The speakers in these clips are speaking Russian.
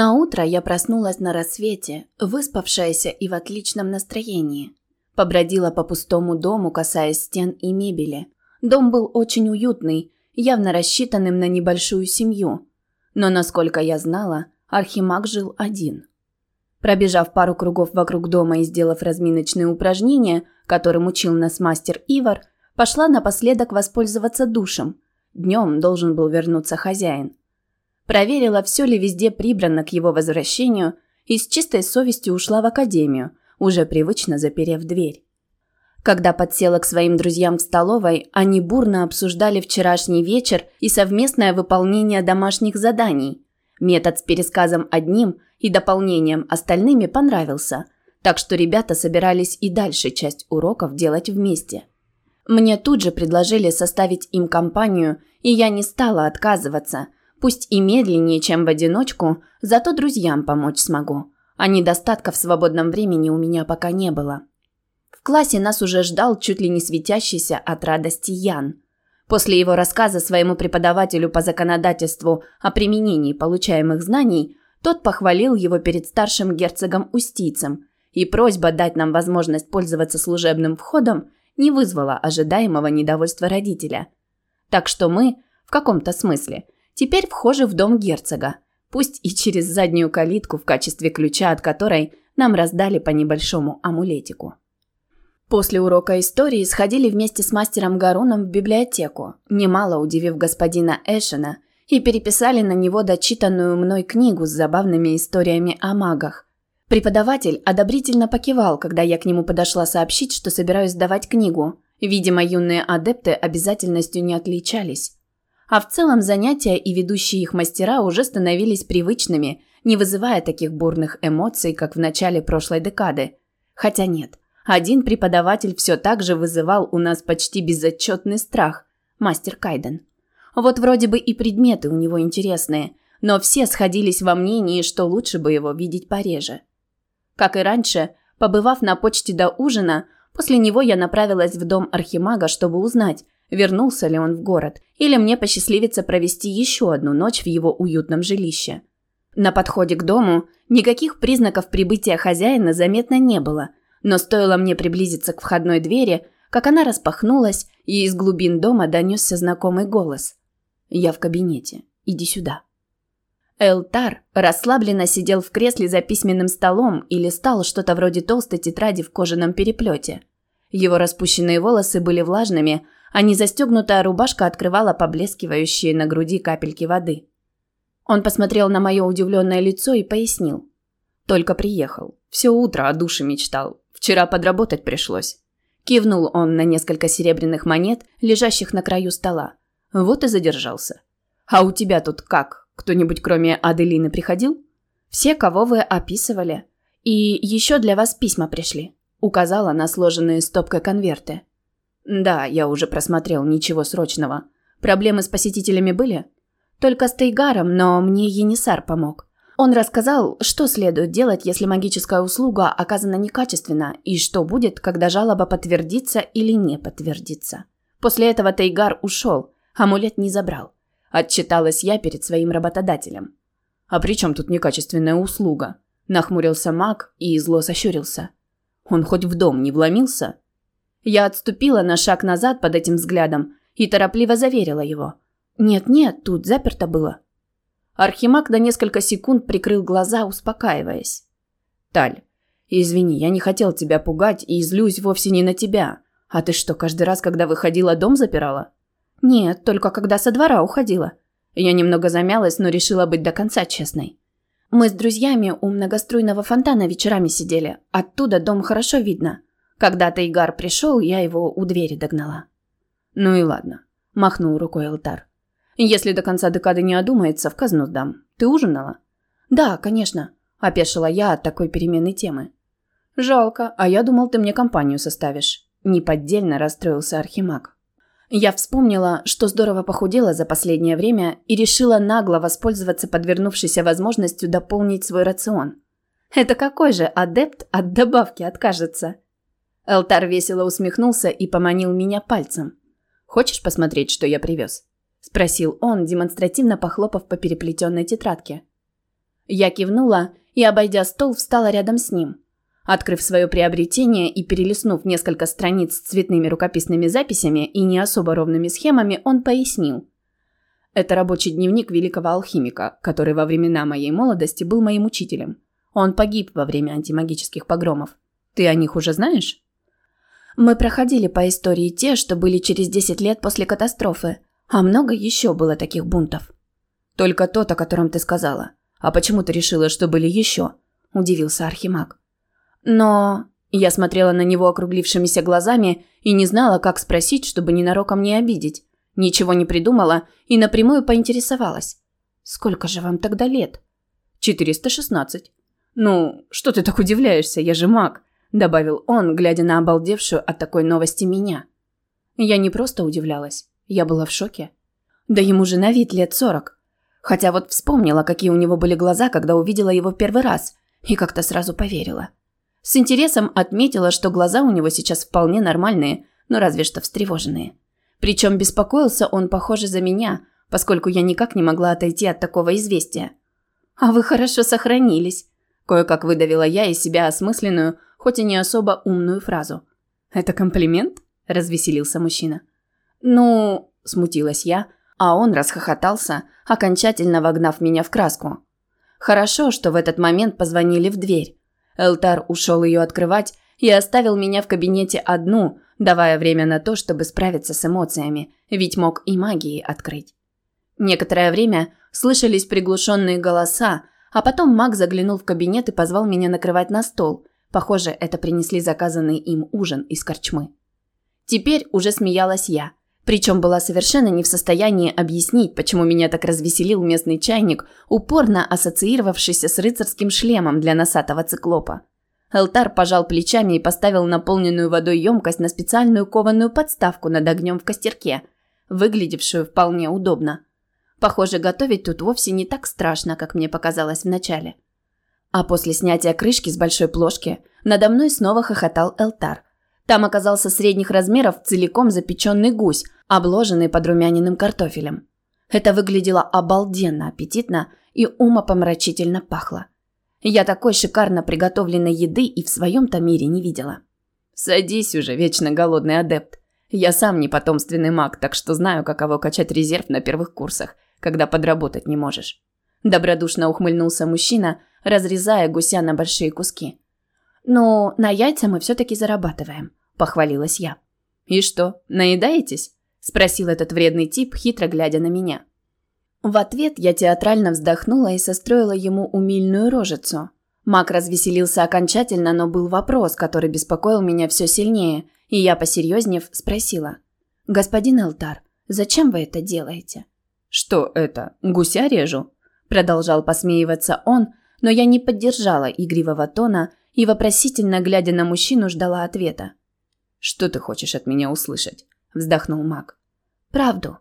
На утро я проснулась на рассвете, выспавшаяся и в отличном настроении. Побродила по пустому дому, касаясь стен и мебели. Дом был очень уютный, явно рассчитанным на небольшую семью. Но, насколько я знала, Архимаг жил один. Пробежав пару кругов вокруг дома и сделав разминочные упражнения, которым учил нас мастер Ивар, пошла напоследок воспользоваться душем. Днем должен был вернуться хозяин. Проверила, все ли везде прибрано к его возвращению и с чистой совестью ушла в академию, уже привычно заперев дверь. Когда подсела к своим друзьям в столовой, они бурно обсуждали вчерашний вечер и совместное выполнение домашних заданий. Метод с пересказом одним и дополнением остальными понравился, так что ребята собирались и дальше часть уроков делать вместе. Мне тут же предложили составить им компанию, и я не стала отказываться – Пусть и медленнее, чем в одиночку, зато друзьям помочь смогу. А недостатков в свободном времени у меня пока не было. В классе нас уже ждал чуть ли не светящийся от радости Ян. После его рассказа своему преподавателю по законодательству о применении получаемых знаний, тот похвалил его перед старшим герцогом-устийцем, и просьба дать нам возможность пользоваться служебным входом не вызвала ожидаемого недовольства родителя. Так что мы, в каком-то смысле – теперь вхожи в дом герцога, пусть и через заднюю калитку в качестве ключа от которой нам раздали по небольшому амулетику. После урока истории сходили вместе с мастером Гаруном в библиотеку, немало удивив господина Эшена, и переписали на него дочитанную мной книгу с забавными историями о магах. Преподаватель одобрительно покивал, когда я к нему подошла сообщить, что собираюсь сдавать книгу. Видимо, юные адепты обязательностью не отличались. А в целом занятия и ведущие их мастера уже становились привычными, не вызывая таких бурных эмоций, как в начале прошлой декады. Хотя нет, один преподаватель все так же вызывал у нас почти безотчетный страх – мастер Кайден. Вот вроде бы и предметы у него интересные, но все сходились во мнении, что лучше бы его видеть пореже. Как и раньше, побывав на почте до ужина, после него я направилась в дом Архимага, чтобы узнать, вернулся ли он в город, или мне посчастливится провести еще одну ночь в его уютном жилище. На подходе к дому никаких признаков прибытия хозяина заметно не было, но стоило мне приблизиться к входной двери, как она распахнулась, и из глубин дома донесся знакомый голос. «Я в кабинете. Иди сюда». Элтар расслабленно сидел в кресле за письменным столом и листал что-то вроде толстой тетради в кожаном переплете. Его распущенные волосы были влажными, а незастегнутая рубашка открывала поблескивающие на груди капельки воды. Он посмотрел на мое удивленное лицо и пояснил. «Только приехал. Все утро о душе мечтал. Вчера подработать пришлось». Кивнул он на несколько серебряных монет, лежащих на краю стола. Вот и задержался. «А у тебя тут как? Кто-нибудь кроме Аделины приходил?» «Все, кого вы описывали. И еще для вас письма пришли», – указала на сложенные стопкой конверты. Да, я уже просмотрел, ничего срочного. Проблемы с посетителями были? Только с Тейгаром, но мне Енисар помог. Он рассказал, что следует делать, если магическая услуга оказана некачественно, и что будет, когда жалоба подтвердится или не подтвердится. После этого Тейгар ушел, амулет не забрал. Отчиталась я перед своим работодателем. «А при чем тут некачественная услуга?» Нахмурился маг и зло сощурился. «Он хоть в дом не вломился?» Я отступила на шаг назад под этим взглядом и торопливо заверила его. «Нет-нет, тут заперто было». Архимаг на несколько секунд прикрыл глаза, успокаиваясь. «Таль, извини, я не хотел тебя пугать и злюсь вовсе не на тебя. А ты что, каждый раз, когда выходила, дом запирала?» «Нет, только когда со двора уходила». Я немного замялась, но решила быть до конца честной. Мы с друзьями у многоструйного фонтана вечерами сидели. Оттуда дом хорошо видно. Когда Тайгар пришел, я его у двери догнала. «Ну и ладно», – махнул рукой Алтар. «Если до конца декады не одумается, в казну сдам. Ты ужинала?» «Да, конечно», – опешила я от такой переменной темы. «Жалко, а я думал, ты мне компанию составишь». Неподдельно расстроился Архимаг. Я вспомнила, что здорово похудела за последнее время и решила нагло воспользоваться подвернувшейся возможностью дополнить свой рацион. Это какой же адепт от добавки откажется? Элтар весело усмехнулся и поманил меня пальцем. «Хочешь посмотреть, что я привез?» – спросил он, демонстративно похлопав по переплетенной тетрадке. Я кивнула и, обойдя стол, встала рядом с ним. Открыв свое приобретение и перелистнув несколько страниц с цветными рукописными записями и не особо ровными схемами, он пояснил. Это рабочий дневник великого алхимика, который во времена моей молодости был моим учителем. Он погиб во время антимагических погромов. Ты о них уже знаешь? Мы проходили по истории те, что были через 10 лет после катастрофы, а много еще было таких бунтов. Только тот, о котором ты сказала. А почему ты решила, что были еще? Удивился Архимаг. Но я смотрела на него округлившимися глазами и не знала, как спросить, чтобы ненароком не обидеть. Ничего не придумала и напрямую поинтересовалась. «Сколько же вам тогда лет?» «416». «Ну, что ты так удивляешься? Я же маг», – добавил он, глядя на обалдевшую от такой новости меня. Я не просто удивлялась. Я была в шоке. Да ему же на вид лет сорок. Хотя вот вспомнила, какие у него были глаза, когда увидела его первый раз, и как-то сразу поверила. С интересом отметила, что глаза у него сейчас вполне нормальные, но разве что встревоженные. Причем беспокоился он, похоже, за меня, поскольку я никак не могла отойти от такого известия. «А вы хорошо сохранились», – кое-как выдавила я из себя осмысленную, хоть и не особо умную фразу. «Это комплимент?» – развеселился мужчина. «Ну...» – смутилась я, а он расхохотался, окончательно вогнав меня в краску. Хорошо, что в этот момент позвонили в дверь. Элтар ушел ее открывать и оставил меня в кабинете одну, давая время на то, чтобы справиться с эмоциями, ведь мог и магией открыть. Некоторое время слышались приглушенные голоса, а потом маг заглянул в кабинет и позвал меня накрывать на стол. Похоже, это принесли заказанный им ужин из корчмы. Теперь уже смеялась я. Причем была совершенно не в состоянии объяснить, почему меня так развеселил местный чайник, упорно ассоциировавшийся с рыцарским шлемом для носатого циклопа. Элтар пожал плечами и поставил наполненную водой емкость на специальную кованую подставку над огнем в костерке, выглядевшую вполне удобно. Похоже, готовить тут вовсе не так страшно, как мне показалось вначале. А после снятия крышки с большой плошки надо мной снова хохотал Элтар. Там оказался средних размеров целиком запеченный гусь, обложенный подрумяненным картофелем. Это выглядело обалденно аппетитно и умопомрачительно пахло. Я такой шикарно приготовленной еды и в своем-то мире не видела. «Садись уже, вечно голодный адепт. Я сам не потомственный маг, так что знаю, каково качать резерв на первых курсах, когда подработать не можешь». Добродушно ухмыльнулся мужчина, разрезая гуся на большие куски. «Ну, на яйца мы все-таки зарабатываем», – похвалилась я. «И что, наедаетесь?» – спросил этот вредный тип, хитро глядя на меня. В ответ я театрально вздохнула и состроила ему умильную рожицу. Мак развеселился окончательно, но был вопрос, который беспокоил меня все сильнее, и я, посерьезнев, спросила. «Господин Элтар, зачем вы это делаете?» «Что это? Гуся режу?» Продолжал посмеиваться он, но я не поддержала игривого тона и, вопросительно глядя на мужчину, ждала ответа. «Что ты хочешь от меня услышать?» – вздохнул Мак. «Правду».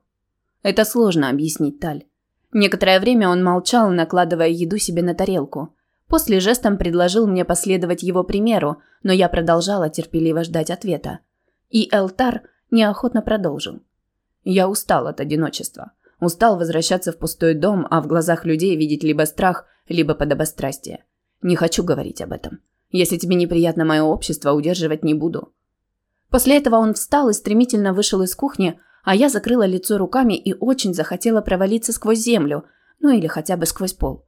«Это сложно объяснить, Таль. Некоторое время он молчал, накладывая еду себе на тарелку. После жестом предложил мне последовать его примеру, но я продолжала терпеливо ждать ответа. И Элтар неохотно продолжил. «Я устал от одиночества. Устал возвращаться в пустой дом, а в глазах людей видеть либо страх, либо подобострастие. Не хочу говорить об этом. Если тебе неприятно мое общество, удерживать не буду». После этого он встал и стремительно вышел из кухни, а я закрыла лицо руками и очень захотела провалиться сквозь землю, ну или хотя бы сквозь пол.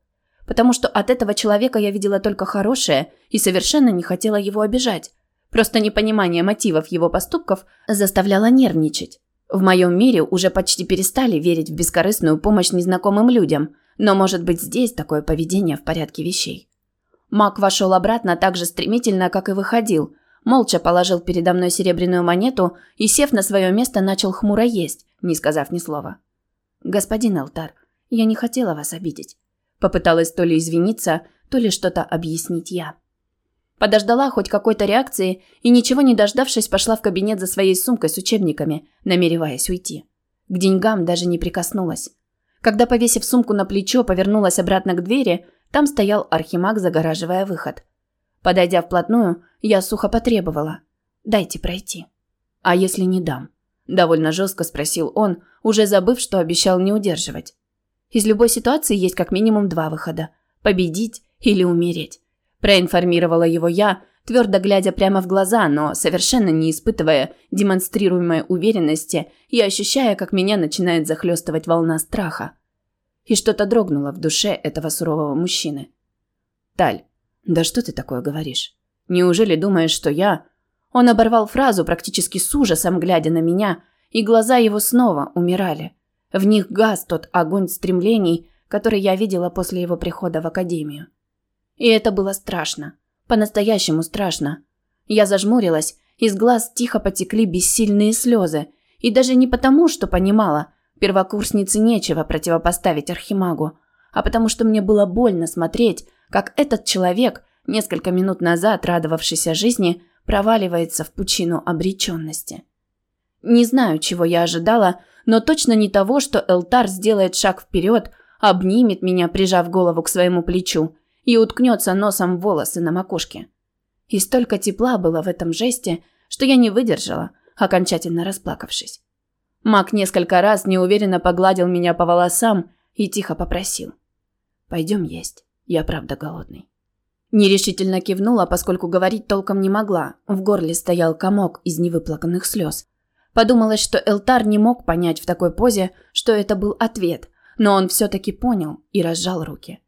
Потому что от этого человека я видела только хорошее и совершенно не хотела его обижать. Просто непонимание мотивов его поступков заставляло нервничать. В моем мире уже почти перестали верить в бескорыстную помощь незнакомым людям, но может быть здесь такое поведение в порядке вещей. Мак вошел обратно так же стремительно, как и выходил, молча положил передо мной серебряную монету и, сев на свое место, начал хмуро есть, не сказав ни слова. «Господин Алтар, я не хотела вас обидеть». Попыталась то ли извиниться, то ли что-то объяснить я. Подождала хоть какой-то реакции и, ничего не дождавшись, пошла в кабинет за своей сумкой с учебниками, намереваясь уйти. К деньгам даже не прикоснулась. Когда, повесив сумку на плечо, повернулась обратно к двери, там стоял архимаг, загораживая выход. Подойдя вплотную, я сухо потребовала. «Дайте пройти». «А если не дам?» Довольно жестко спросил он, уже забыв, что обещал не удерживать. «Из любой ситуации есть как минимум два выхода. Победить или умереть. Проинформировала его я, твердо глядя прямо в глаза, но совершенно не испытывая демонстрируемой уверенности и ощущая, как меня начинает захлестывать волна страха. И что-то дрогнуло в душе этого сурового мужчины. «Таль, да что ты такое говоришь? Неужели думаешь, что я...» Он оборвал фразу практически с ужасом, глядя на меня, и глаза его снова умирали. В них гас тот огонь стремлений, который я видела после его прихода в академию. И это было страшно. По-настоящему страшно. Я зажмурилась, из глаз тихо потекли бессильные слезы. И даже не потому, что понимала, первокурснице нечего противопоставить Архимагу, а потому что мне было больно смотреть, как этот человек, несколько минут назад радовавшийся жизни, проваливается в пучину обреченности. Не знаю, чего я ожидала, но точно не того, что Элтар сделает шаг вперед, обнимет меня, прижав голову к своему плечу, и уткнется носом в волосы на макушке. И столько тепла было в этом жесте, что я не выдержала, окончательно расплакавшись. Мак несколько раз неуверенно погладил меня по волосам и тихо попросил. «Пойдем есть, я правда голодный». Нерешительно кивнула, поскольку говорить толком не могла. В горле стоял комок из невыплаканных слез. Подумалось, что Элтар не мог понять в такой позе, что это был ответ, но он все-таки понял и разжал руки.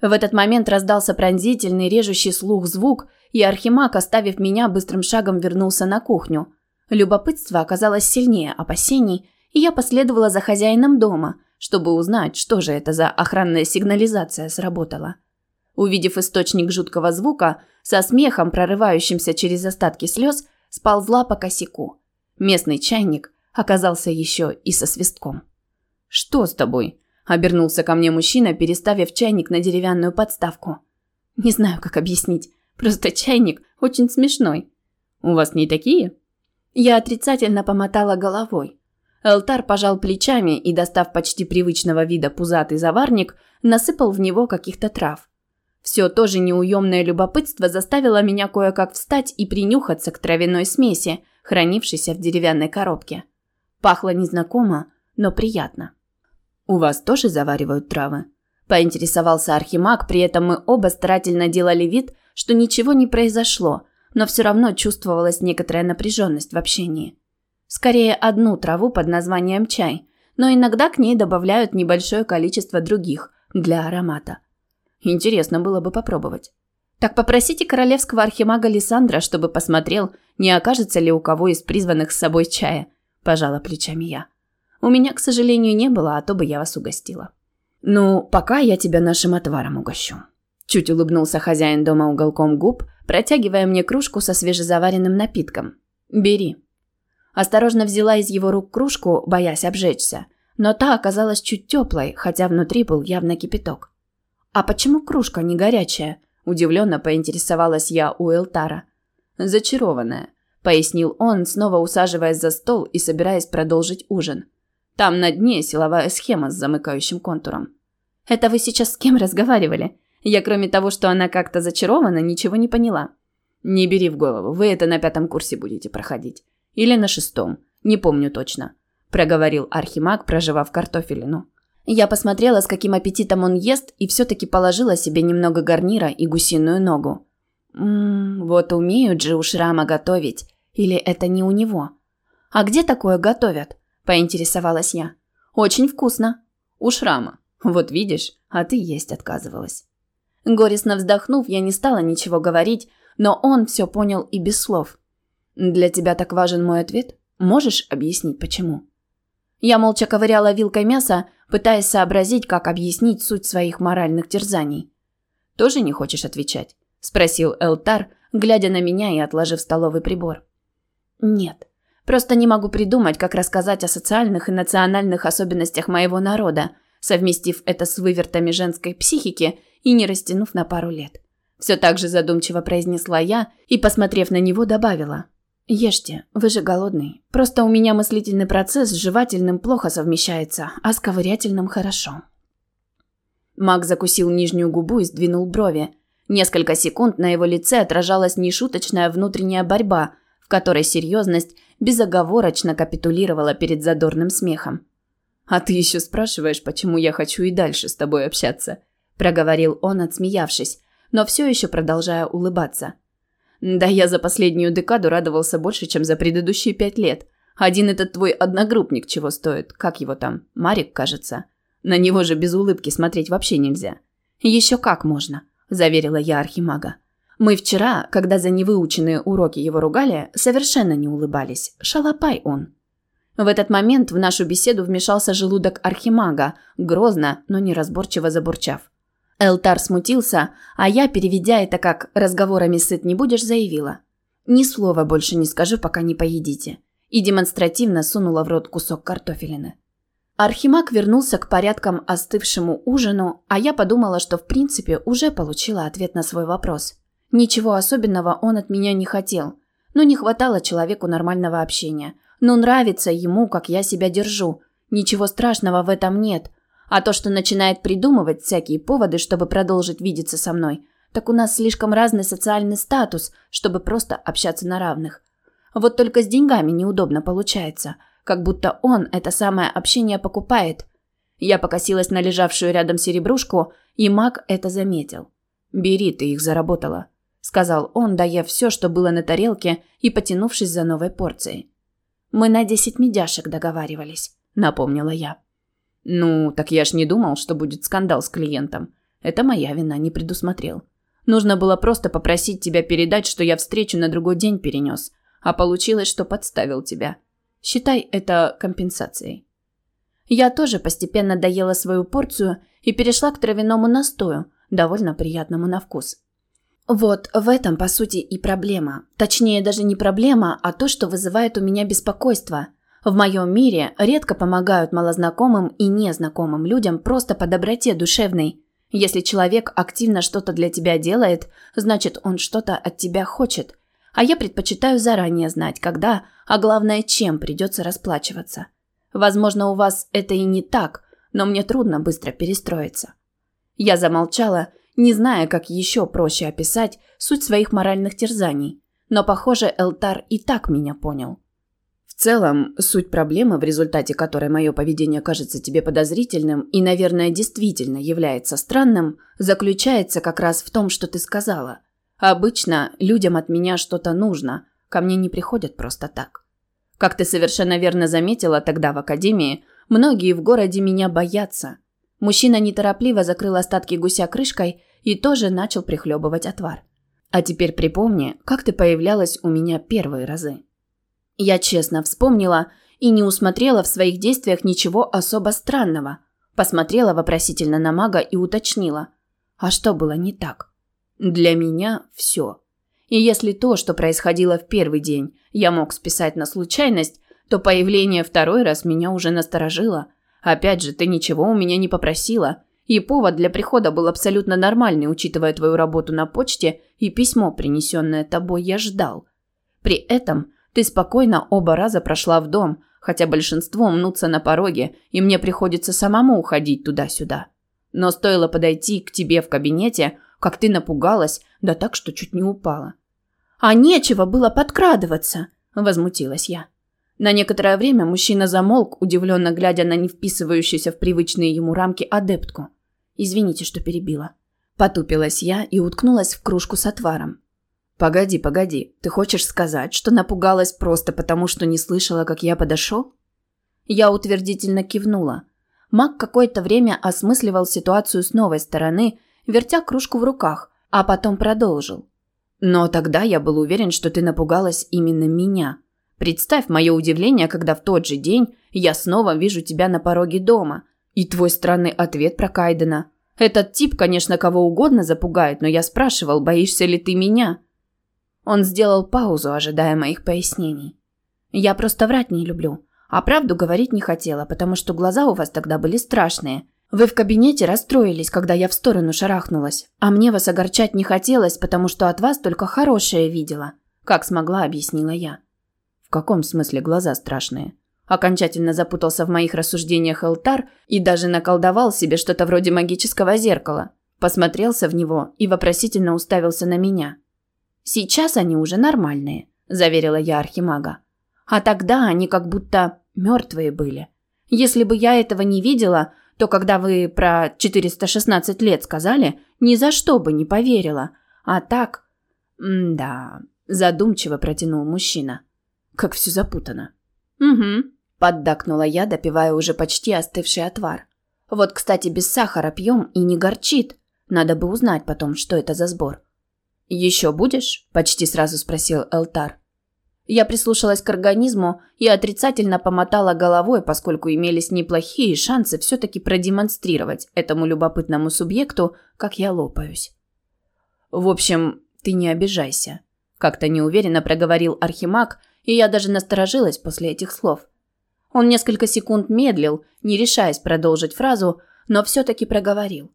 В этот момент раздался пронзительный, режущий слух звук, и Архимаг, оставив меня, быстрым шагом вернулся на кухню. Любопытство оказалось сильнее опасений, и я последовала за хозяином дома, чтобы узнать, что же это за охранная сигнализация сработала. Увидев источник жуткого звука, со смехом, прорывающимся через остатки слез, сползла по косяку. Местный чайник оказался еще и со свистком. «Что с тобой?» – обернулся ко мне мужчина, переставив чайник на деревянную подставку. «Не знаю, как объяснить. Просто чайник очень смешной». «У вас не такие?» Я отрицательно помотала головой. Элтар пожал плечами и, достав почти привычного вида пузатый заварник, насыпал в него каких-то трав. Все то же неуемное любопытство заставило меня кое-как встать и принюхаться к травяной смеси, хранившейся в деревянной коробке. Пахло незнакомо, но приятно. «У вас тоже заваривают травы?» – поинтересовался Архимаг, при этом мы оба старательно делали вид, что ничего не произошло, но все равно чувствовалась некоторая напряженность в общении. Скорее, одну траву под названием чай, но иногда к ней добавляют небольшое количество других для аромата. Интересно было бы попробовать. Так попросите королевского архимага Лиссандра, чтобы посмотрел, не окажется ли у кого из призванных с собой чая, пожала плечами я. У меня, к сожалению, не было, а то бы я вас угостила. Ну, пока я тебя нашим отваром угощу. Чуть улыбнулся хозяин дома уголком губ, протягивая мне кружку со свежезаваренным напитком. Бери. Осторожно взяла из его рук кружку, боясь обжечься, но та оказалась чуть теплой, хотя внутри был явно кипяток. А почему кружка не горячая? Удивленно поинтересовалась я у Элтара. «Зачарованная», – пояснил он, снова усаживаясь за стол и собираясь продолжить ужин. «Там на дне силовая схема с замыкающим контуром». «Это вы сейчас с кем разговаривали? Я, кроме того, что она как-то зачарована, ничего не поняла». «Не бери в голову, вы это на пятом курсе будете проходить. Или на шестом, не помню точно», – проговорил Архимаг, проживав картофелину. Я посмотрела, с каким аппетитом он ест, и все-таки положила себе немного гарнира и гусиную ногу. Ммм, вот умеют же у Шрама готовить. Или это не у него? А где такое готовят? Поинтересовалась я. Очень вкусно. У Шрама. Вот видишь, а ты есть отказывалась. Горестно вздохнув, я не стала ничего говорить, но он все понял и без слов. «Для тебя так важен мой ответ? Можешь объяснить, почему?» Я молча ковыряла вилкой мясо, пытаясь сообразить, как объяснить суть своих моральных терзаний. «Тоже не хочешь отвечать?» – спросил Элтар, глядя на меня и отложив столовый прибор. «Нет. Просто не могу придумать, как рассказать о социальных и национальных особенностях моего народа, совместив это с вывертами женской психики и не растянув на пару лет». Все так же задумчиво произнесла я и, посмотрев на него, добавила – «Ешьте, вы же голодный. Просто у меня мыслительный процесс с жевательным плохо совмещается, а с ковырятельным хорошо». Маг закусил нижнюю губу и сдвинул брови. Несколько секунд на его лице отражалась нешуточная внутренняя борьба, в которой серьезность безоговорочно капитулировала перед задорным смехом. «А ты еще спрашиваешь, почему я хочу и дальше с тобой общаться?» проговорил он, отсмеявшись, но все еще продолжая улыбаться. Да я за последнюю декаду радовался больше, чем за предыдущие пять лет. Один этот твой одногруппник чего стоит? Как его там? Марик, кажется. На него же без улыбки смотреть вообще нельзя. Еще как можно, заверила я архимага. Мы вчера, когда за невыученные уроки его ругали, совершенно не улыбались. Шалопай он. В этот момент в нашу беседу вмешался желудок архимага, грозно, но неразборчиво забурчав. Элтар смутился, а я, переведя это как «разговорами сыт не будешь», заявила. «Ни слова больше не скажу, пока не поедите». И демонстративно сунула в рот кусок картофелины. Архимаг вернулся к порядкам остывшему ужину, а я подумала, что в принципе уже получила ответ на свой вопрос. Ничего особенного он от меня не хотел, но не хватало человеку нормального общения. Но нравится ему, как я себя держу. Ничего страшного в этом нет. А то, что начинает придумывать всякие поводы, чтобы продолжить видеться со мной, так у нас слишком разный социальный статус, чтобы просто общаться на равных. Вот только с деньгами неудобно получается, как будто он это самое общение покупает. Я покосилась на лежавшую рядом серебрушку, и маг это заметил. «Бери, ты их заработала», – сказал он, доев все, что было на тарелке, и потянувшись за новой порцией. «Мы на десять медяшек договаривались», – напомнила я. «Ну, так я ж не думал, что будет скандал с клиентом. Это моя вина, не предусмотрел. Нужно было просто попросить тебя передать, что я встречу на другой день перенес, а получилось, что подставил тебя. Считай это компенсацией». Я тоже постепенно доела свою порцию и перешла к травяному настою, довольно приятному на вкус. Вот в этом, по сути, и проблема. Точнее, даже не проблема, а то, что вызывает у меня беспокойство. В моем мире редко помогают малознакомым и незнакомым людям просто по доброте душевной. Если человек активно что-то для тебя делает, значит, он что-то от тебя хочет. А я предпочитаю заранее знать, когда, а главное, чем придется расплачиваться. Возможно, у вас это и не так, но мне трудно быстро перестроиться. Я замолчала не зная, как еще проще описать суть своих моральных терзаний. Но, похоже, Элтар и так меня понял. В целом, суть проблемы, в результате которой мое поведение кажется тебе подозрительным и, наверное, действительно является странным, заключается как раз в том, что ты сказала. Обычно людям от меня что-то нужно, ко мне не приходят просто так. Как ты совершенно верно заметила тогда в академии, многие в городе меня боятся. Мужчина неторопливо закрыл остатки гуся крышкой и тоже начал прихлебывать отвар. А теперь припомни, как ты появлялась у меня первые разы. Я честно вспомнила и не усмотрела в своих действиях ничего особо странного. Посмотрела вопросительно на мага и уточнила. А что было не так? Для меня все. И если то, что происходило в первый день, я мог списать на случайность, то появление второй раз меня уже насторожило. Опять же, ты ничего у меня не попросила, и повод для прихода был абсолютно нормальный, учитывая твою работу на почте и письмо, принесенное тобой, я ждал. При этом ты спокойно оба раза прошла в дом, хотя большинство мнутся на пороге, и мне приходится самому уходить туда-сюда. Но стоило подойти к тебе в кабинете, как ты напугалась, да так, что чуть не упала. «А нечего было подкрадываться», – возмутилась я. На некоторое время мужчина замолк, удивленно глядя на не вписывающуюся в привычные ему рамки адептку. Извините, что перебила. Потупилась я и уткнулась в кружку с отваром. Погоди, погоди. Ты хочешь сказать, что напугалась просто потому, что не слышала, как я подошел? Я утвердительно кивнула. Мак какое-то время осмысливал ситуацию с новой стороны, вертя кружку в руках, а потом продолжил. Но тогда я был уверен, что ты напугалась именно меня. Представь мое удивление, когда в тот же день я снова вижу тебя на пороге дома – и твой странный ответ про Кайдена. Этот тип, конечно, кого угодно запугает, но я спрашивал, боишься ли ты меня? Он сделал паузу, ожидая моих пояснений. Я просто врать не люблю, а правду говорить не хотела, потому что глаза у вас тогда были страшные. Вы в кабинете расстроились, когда я в сторону шарахнулась, а мне вас огорчать не хотелось, потому что от вас только хорошее видела, как смогла, объяснила я. В каком смысле глаза страшные? Окончательно запутался в моих рассуждениях Элтар и даже наколдовал себе что-то вроде магического зеркала. Посмотрелся в него и вопросительно уставился на меня. «Сейчас они уже нормальные», – заверила я Архимага. «А тогда они как будто мертвые были. Если бы я этого не видела, то когда вы про 416 лет сказали, ни за что бы не поверила. А так... «Да», – задумчиво протянул мужчина. «Как все запутано». «Угу», – поддакнула я, допивая уже почти остывший отвар. «Вот, кстати, без сахара пьем и не горчит. Надо бы узнать потом, что это за сбор». «Еще будешь?» – почти сразу спросил Элтар. Я прислушалась к организму и отрицательно помотала головой, поскольку имелись неплохие шансы все-таки продемонстрировать этому любопытному субъекту, как я лопаюсь. «В общем, ты не обижайся», – как-то неуверенно проговорил Архимаг, и я даже насторожилась после этих слов. Он несколько секунд медлил, не решаясь продолжить фразу, но все-таки проговорил.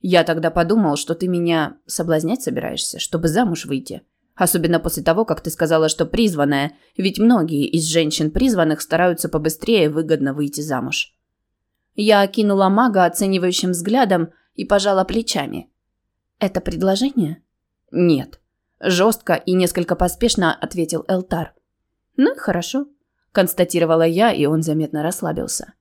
«Я тогда подумал, что ты меня соблазнять собираешься, чтобы замуж выйти». Особенно после того, как ты сказала, что призванная, ведь многие из женщин призванных стараются побыстрее выгодно выйти замуж. Я окинула мага оценивающим взглядом и пожала плечами. «Это предложение?» «Нет». Жестко и несколько поспешно ответил Элтар. «Ну, хорошо», – констатировала я, и он заметно расслабился.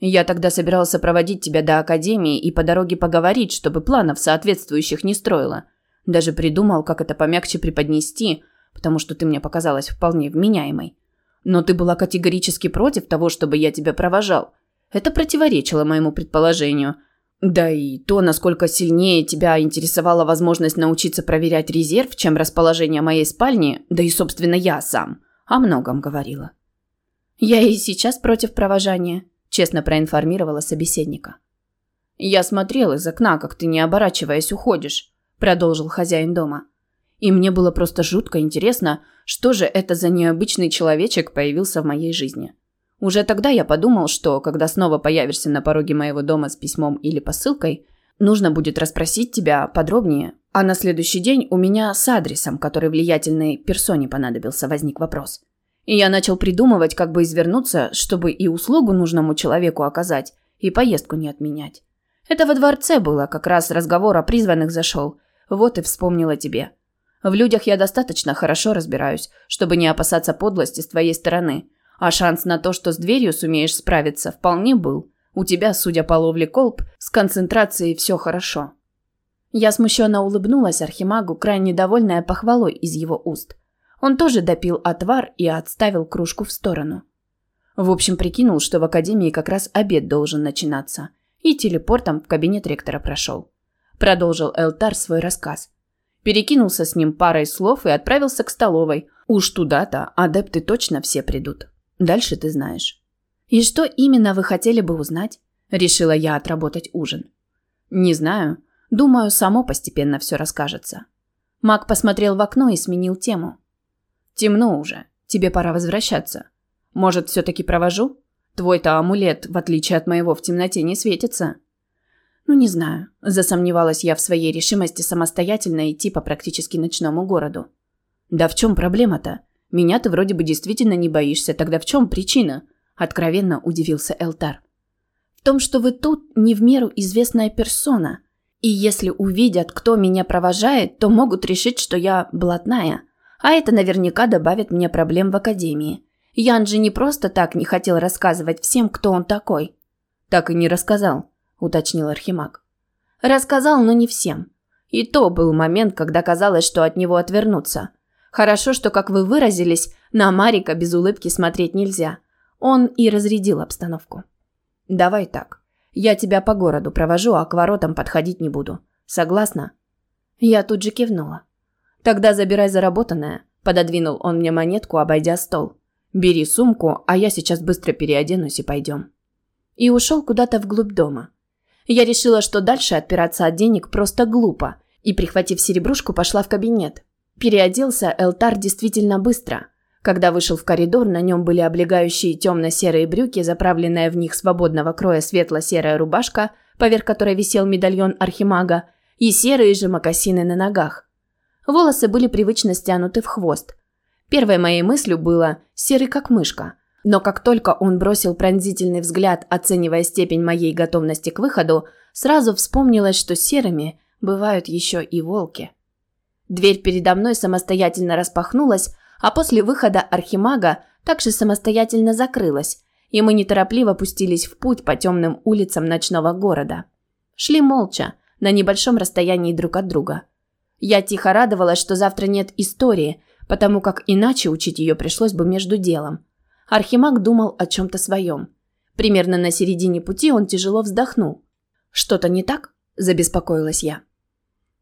«Я тогда собирался проводить тебя до Академии и по дороге поговорить, чтобы планов соответствующих не строила. Даже придумал, как это помягче преподнести, потому что ты мне показалась вполне вменяемой. Но ты была категорически против того, чтобы я тебя провожал. Это противоречило моему предположению. Да и то, насколько сильнее тебя интересовала возможность научиться проверять резерв, чем расположение моей спальни, да и, собственно, я сам, о многом говорила. Я и сейчас против провожания, честно проинформировала собеседника. Я смотрел из окна, как ты, не оборачиваясь, уходишь продолжил хозяин дома. И мне было просто жутко интересно, что же это за необычный человечек появился в моей жизни. Уже тогда я подумал, что когда снова появишься на пороге моего дома с письмом или посылкой, нужно будет расспросить тебя подробнее. А на следующий день у меня с адресом, который влиятельной персоне понадобился, возник вопрос. И я начал придумывать, как бы извернуться, чтобы и услугу нужному человеку оказать, и поездку не отменять. Это во дворце было, как раз разговор о призванных зашел, вот и вспомнила тебе. В людях я достаточно хорошо разбираюсь, чтобы не опасаться подлости с твоей стороны. А шанс на то, что с дверью сумеешь справиться, вполне был. У тебя, судя по ловле колб, с концентрацией все хорошо. Я смущенно улыбнулась Архимагу, крайне довольная похвалой из его уст. Он тоже допил отвар и отставил кружку в сторону. В общем, прикинул, что в академии как раз обед должен начинаться. И телепортом в кабинет ректора прошел продолжил Элтар свой рассказ. Перекинулся с ним парой слов и отправился к столовой. Уж туда-то адепты точно все придут. Дальше ты знаешь. И что именно вы хотели бы узнать? Решила я отработать ужин. Не знаю. Думаю, само постепенно все расскажется. Мак посмотрел в окно и сменил тему. Темно уже. Тебе пора возвращаться. Может, все-таки провожу? Твой-то амулет, в отличие от моего, в темноте не светится. «Ну, не знаю», – засомневалась я в своей решимости самостоятельно идти по практически ночному городу. «Да в чем проблема-то? Меня ты вроде бы действительно не боишься, тогда в чем причина?» – откровенно удивился Элтар. «В том, что вы тут не в меру известная персона, и если увидят, кто меня провожает, то могут решить, что я блатная, а это наверняка добавит мне проблем в академии. Ян же не просто так не хотел рассказывать всем, кто он такой». «Так и не рассказал», – уточнил Архимаг. «Рассказал, но не всем. И то был момент, когда казалось, что от него отвернуться. Хорошо, что, как вы выразились, на Марика без улыбки смотреть нельзя. Он и разрядил обстановку. Давай так. Я тебя по городу провожу, а к воротам подходить не буду. Согласна?» Я тут же кивнула. «Тогда забирай заработанное», – пододвинул он мне монетку, обойдя стол. «Бери сумку, а я сейчас быстро переоденусь и пойдем». И ушел куда-то вглубь дома. Я решила, что дальше отпираться от денег просто глупо, и, прихватив серебрушку, пошла в кабинет. Переоделся Элтар действительно быстро. Когда вышел в коридор, на нем были облегающие темно-серые брюки, заправленная в них свободного кроя светло-серая рубашка, поверх которой висел медальон архимага, и серые же мокасины на ногах. Волосы были привычно стянуты в хвост. Первой моей мыслью было «серый как мышка», но как только он бросил пронзительный взгляд, оценивая степень моей готовности к выходу, сразу вспомнилось, что серыми бывают еще и волки. Дверь передо мной самостоятельно распахнулась, а после выхода архимага также самостоятельно закрылась, и мы неторопливо пустились в путь по темным улицам ночного города. Шли молча, на небольшом расстоянии друг от друга. Я тихо радовалась, что завтра нет истории, потому как иначе учить ее пришлось бы между делом. Архимаг думал о чем-то своем. Примерно на середине пути он тяжело вздохнул. «Что-то не так?» – забеспокоилась я.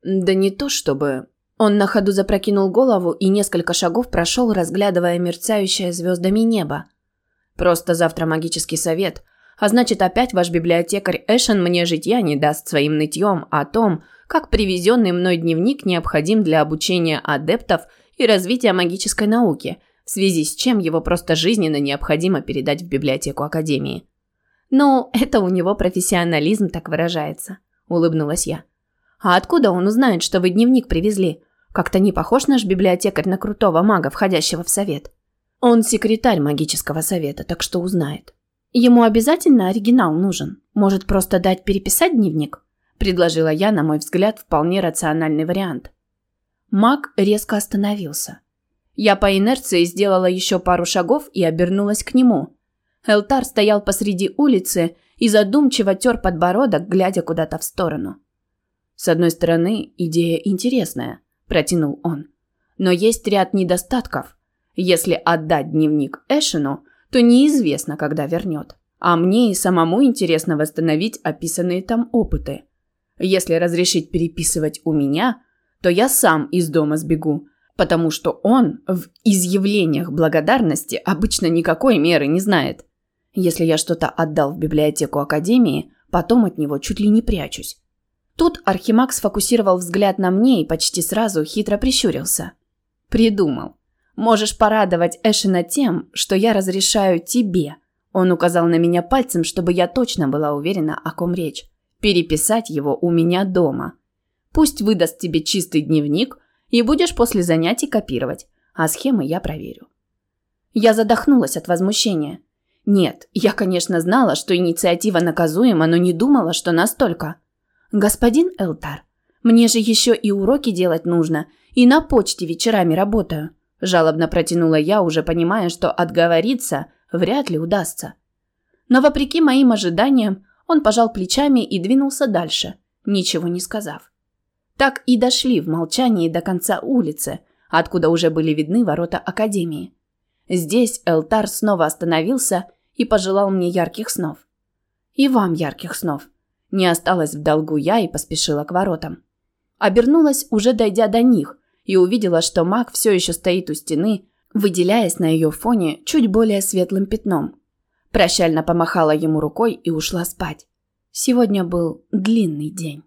«Да не то чтобы...» Он на ходу запрокинул голову и несколько шагов прошел, разглядывая мерцающее звездами небо. «Просто завтра магический совет, а значит опять ваш библиотекарь Эшен мне житья не даст своим нытьем о том, как привезенный мной дневник необходим для обучения адептов и развития магической науки, в связи с чем его просто жизненно необходимо передать в библиотеку Академии. «Ну, это у него профессионализм так выражается», – улыбнулась я. «А откуда он узнает, что вы дневник привезли? Как-то не похож наш библиотекарь на крутого мага, входящего в совет». «Он секретарь магического совета, так что узнает». «Ему обязательно оригинал нужен? Может, просто дать переписать дневник?» – предложила я, на мой взгляд, вполне рациональный вариант. Маг резко остановился. Я по инерции сделала еще пару шагов и обернулась к нему. Элтар стоял посреди улицы и задумчиво тер подбородок, глядя куда-то в сторону. «С одной стороны, идея интересная», – протянул он. «Но есть ряд недостатков. Если отдать дневник Эшину, то неизвестно, когда вернет. А мне и самому интересно восстановить описанные там опыты. Если разрешить переписывать у меня, то я сам из дома сбегу, потому что он в изъявлениях благодарности обычно никакой меры не знает. Если я что-то отдал в библиотеку Академии, потом от него чуть ли не прячусь. Тут Архимаг сфокусировал взгляд на мне и почти сразу хитро прищурился. «Придумал. Можешь порадовать Эшена тем, что я разрешаю тебе». Он указал на меня пальцем, чтобы я точно была уверена, о ком речь. «Переписать его у меня дома. Пусть выдаст тебе чистый дневник, и будешь после занятий копировать, а схемы я проверю». Я задохнулась от возмущения. Нет, я, конечно, знала, что инициатива наказуема, но не думала, что настолько. «Господин Элтар, мне же еще и уроки делать нужно, и на почте вечерами работаю», жалобно протянула я, уже понимая, что отговориться вряд ли удастся. Но вопреки моим ожиданиям, он пожал плечами и двинулся дальше, ничего не сказав. Так и дошли в молчании до конца улицы, откуда уже были видны ворота академии. Здесь Элтар снова остановился и пожелал мне ярких снов. И вам ярких снов. Не осталось в долгу я и поспешила к воротам. Обернулась, уже дойдя до них, и увидела, что маг все еще стоит у стены, выделяясь на ее фоне чуть более светлым пятном. Прощально помахала ему рукой и ушла спать. Сегодня был длинный день.